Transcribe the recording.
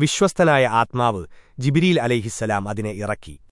വിശ്വസ്തനായ ആത്മാവ് ജിബിരിയിൽ അലൈഹിസ്സലാം അതിനെ ഇറക്കി.